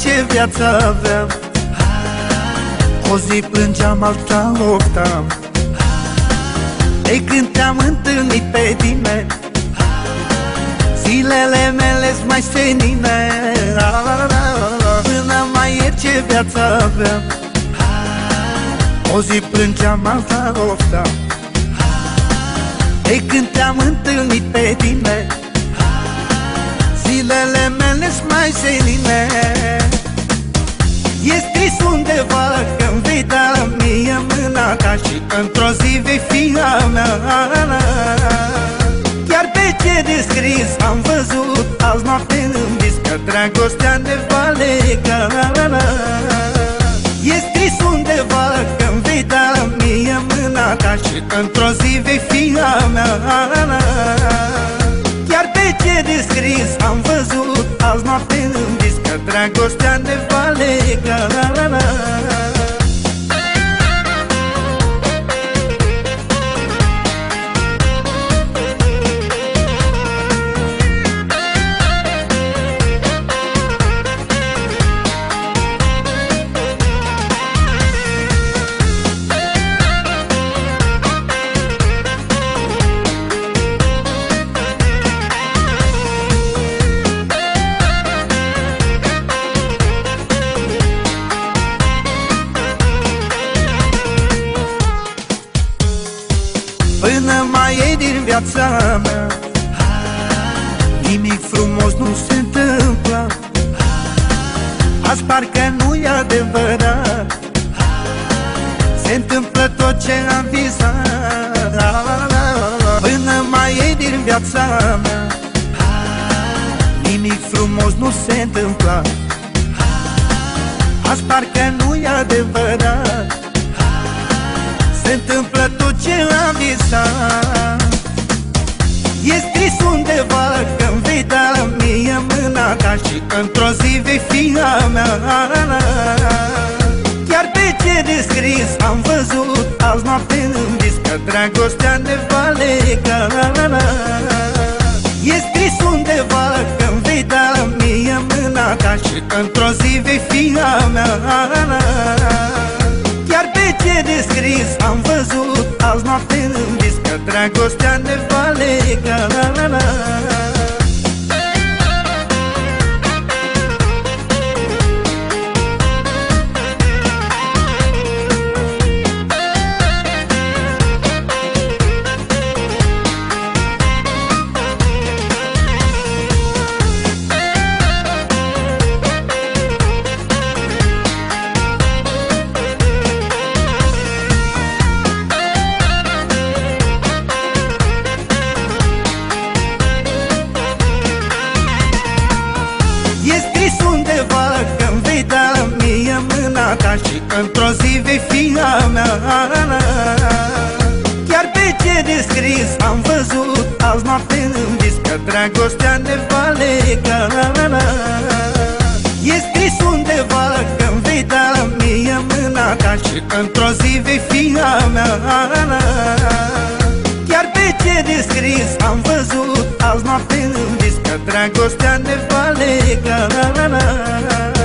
ce viață aveam. O zi plângeam, alta luptam De când te-am întâlnit pe tine Zilele mele mai senine. Până mai e ce viață aveam. O zi plângeam, alta luptam De când te-am întâlnit pe tine Zilele mele mai seline ta Și într-o zi vei fi a mea. Chiar pe ce de scris am văzut azi noapte în vis Că dragostea ne va lega. E scris undeva că-mi vei da mie mâna ta Și într-o zi vei fi a mea. Chiar pe ce de scris am văzut azi noapte în vis Că dragostea ne va Până mai e din viața mea. Nimic frumos nu se întâmplă. Azi parcă nu e adevărat. Se întâmplă tot ce am visat Până mai e din viața mea. Nimic frumos nu se întâmplă. Azi parcă nu e adevărat într-o zi vei fi a mea. Chiar pe ce de scris am văzut azi noapte în vis Că dragostea ne va lega E scris undeva că-mi vei da mie mâna ta Și într-o zi vei fi a mea. Chiar pe ce de scris am văzut azi noapte în vis Că dragostea ne va lega la, la, la. Ta Și într-o zi vei fi a mea. Chiar pe ce de scris am văzut azi noapte în vis Că dragostea ne va lega E scris undeva că-mi vei da mie mâna ta Și într-o zi vei fi a mea. Chiar pe ce de scris am văzut azi noapte în vis Că dragostea ne va lega la, la, la.